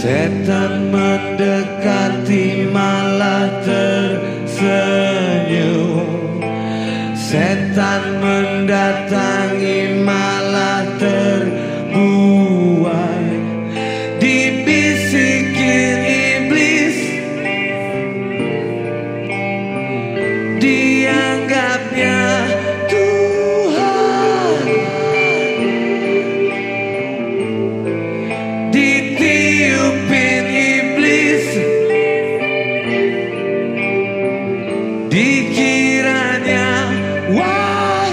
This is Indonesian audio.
Setan mendekati malah tersenyum. Setan mendatang